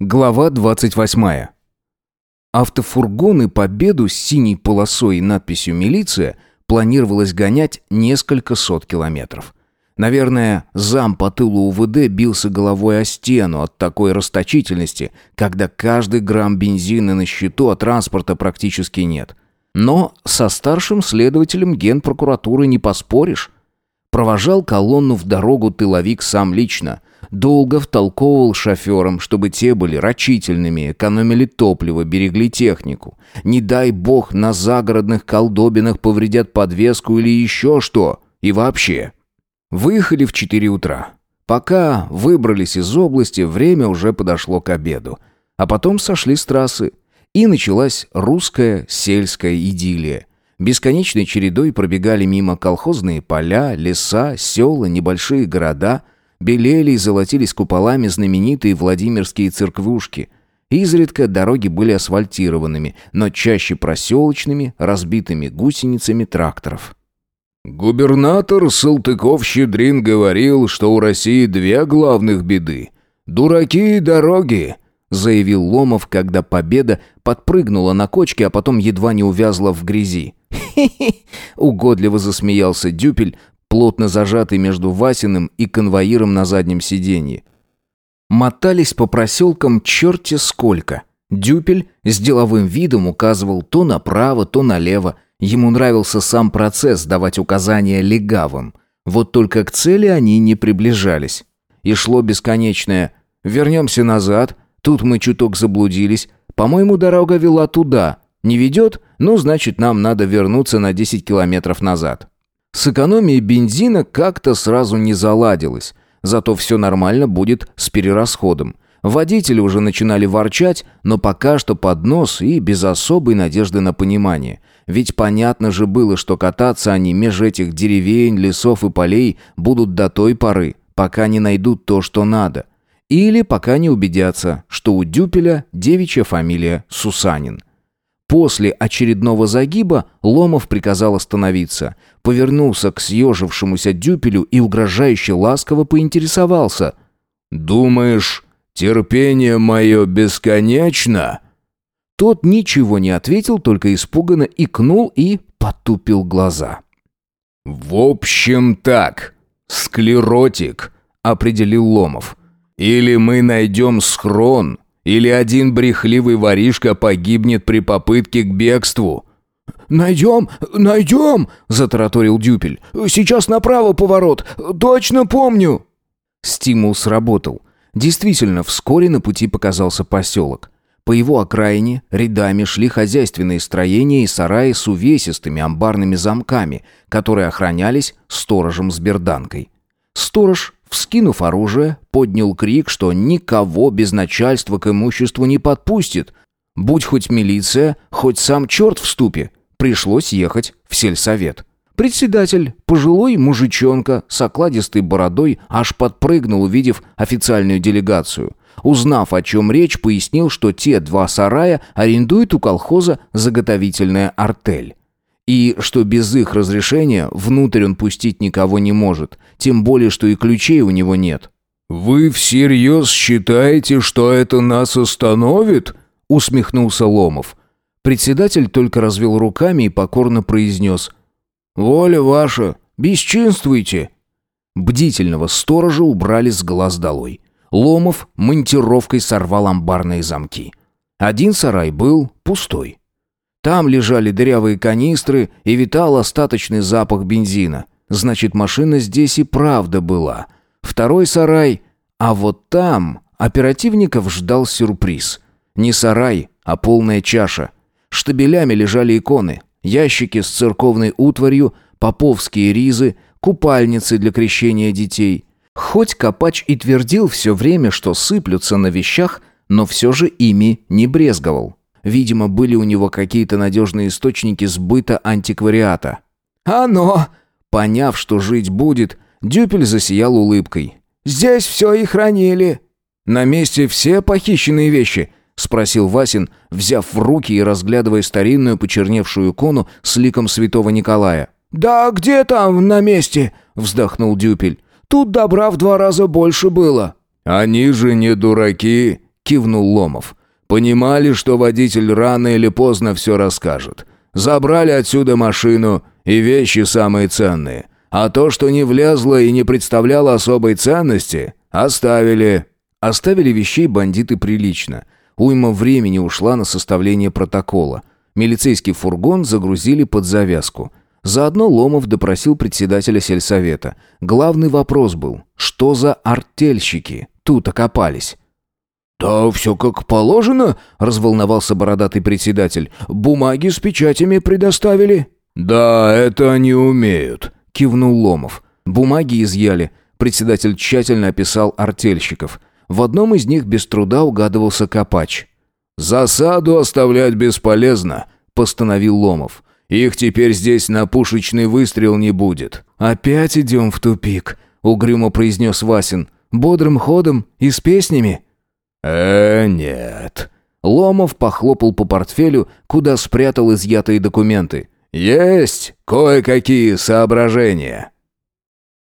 Глава 28. Автофургоны «Победу» с синей полосой и надписью «Милиция» планировалось гонять несколько сот километров. Наверное, зам по тылу УВД бился головой о стену от такой расточительности, когда каждый грамм бензина на счету, а транспорта практически нет. Но со старшим следователем генпрокуратуры не поспоришь. Провожал колонну в дорогу тыловик сам лично – Долго втолковывал шоферам, чтобы те были рачительными, экономили топливо, берегли технику. Не дай бог на загородных колдобинах повредят подвеску или еще что. И вообще. Выехали в 4 утра. Пока выбрались из области, время уже подошло к обеду. А потом сошли с трассы. И началась русская сельская идиллия. Бесконечной чередой пробегали мимо колхозные поля, леса, села, небольшие города – Белели и золотились куполами знаменитые Владимирские церквушки. Изредка дороги были асфальтированными, но чаще проселочными, разбитыми гусеницами тракторов. Губернатор Салтыков-Щедрин говорил, что у России две главных беды – дураки и дороги, заявил Ломов, когда победа подпрыгнула на кочке, а потом едва не увязла в грязи. «Хе-хе!» – угодливо засмеялся Дюпель, плотно зажатый между Васиным и конвоиром на заднем сиденье. Мотались по проселкам черти сколько. Дюпель с деловым видом указывал то направо, то налево. Ему нравился сам процесс давать указания легавым. Вот только к цели они не приближались. И шло бесконечное «Вернемся назад, тут мы чуток заблудились, по-моему, дорога вела туда. Не ведет? Ну, значит, нам надо вернуться на 10 километров назад». С экономией бензина как-то сразу не заладилось. Зато все нормально будет с перерасходом. Водители уже начинали ворчать, но пока что под нос и без особой надежды на понимание. Ведь понятно же было, что кататься они меж этих деревень, лесов и полей будут до той поры, пока не найдут то, что надо. Или пока не убедятся, что у Дюпеля девичья фамилия Сусанин. После очередного загиба Ломов приказал остановиться, повернулся к съежившемуся дюпелю и угрожающе ласково поинтересовался. «Думаешь, терпение мое бесконечно?» Тот ничего не ответил, только испуганно икнул и потупил глаза. «В общем так, склеротик», — определил Ломов. «Или мы найдем схрон, или один брехливый воришка погибнет при попытке к бегству». «Найдем, найдем!» – затараторил Дюпель. «Сейчас направо поворот, точно помню!» Стимул сработал. Действительно, вскоре на пути показался поселок. По его окраине рядами шли хозяйственные строения и сараи с увесистыми амбарными замками, которые охранялись сторожем с берданкой. Сторож Вскинув оружие, поднял крик, что никого без начальства к имуществу не подпустит. Будь хоть милиция, хоть сам черт в ступе. Пришлось ехать в сельсовет. Председатель, пожилой мужичонка с окладистой бородой, аж подпрыгнул, увидев официальную делегацию. Узнав, о чем речь, пояснил, что те два сарая арендует у колхоза заготовительная артель и что без их разрешения внутрь он пустить никого не может, тем более, что и ключей у него нет. «Вы всерьез считаете, что это нас остановит?» — усмехнулся Ломов. Председатель только развел руками и покорно произнес. «Воля ваша, бесчинствуйте!» Бдительного сторожа убрали с глаз долой. Ломов монтировкой сорвал амбарные замки. Один сарай был пустой. Там лежали дырявые канистры и витал остаточный запах бензина. Значит, машина здесь и правда была. Второй сарай. А вот там оперативников ждал сюрприз. Не сарай, а полная чаша. Штабелями лежали иконы, ящики с церковной утварью, поповские ризы, купальницы для крещения детей. Хоть Копач и твердил все время, что сыплются на вещах, но все же ими не брезговал. Видимо, были у него какие-то надежные источники сбыта антиквариата. «Оно!» Поняв, что жить будет, Дюпель засиял улыбкой. «Здесь все и хранили». «На месте все похищенные вещи?» — спросил Васин, взяв в руки и разглядывая старинную почерневшую икону с ликом святого Николая. «Да где там на месте?» — вздохнул Дюпель. «Тут добра в два раза больше было». «Они же не дураки», кивнул Ломов. «Понимали, что водитель рано или поздно все расскажет. Забрали отсюда машину и вещи самые ценные. А то, что не влезло и не представляло особой ценности, оставили». Оставили вещей бандиты прилично. Уйма времени ушла на составление протокола. Милицейский фургон загрузили под завязку. Заодно Ломов допросил председателя сельсовета. Главный вопрос был, что за артельщики тут окопались? «Да все как положено», — разволновался бородатый председатель. «Бумаги с печатями предоставили». «Да, это они умеют», — кивнул Ломов. Бумаги изъяли. Председатель тщательно описал артельщиков. В одном из них без труда угадывался копач. «Засаду оставлять бесполезно», — постановил Ломов. «Их теперь здесь на пушечный выстрел не будет». «Опять идем в тупик», — угрюмо произнес Васин. «Бодрым ходом и с песнями». «Э, нет». Ломов похлопал по портфелю, куда спрятал изъятые документы. «Есть кое-какие соображения».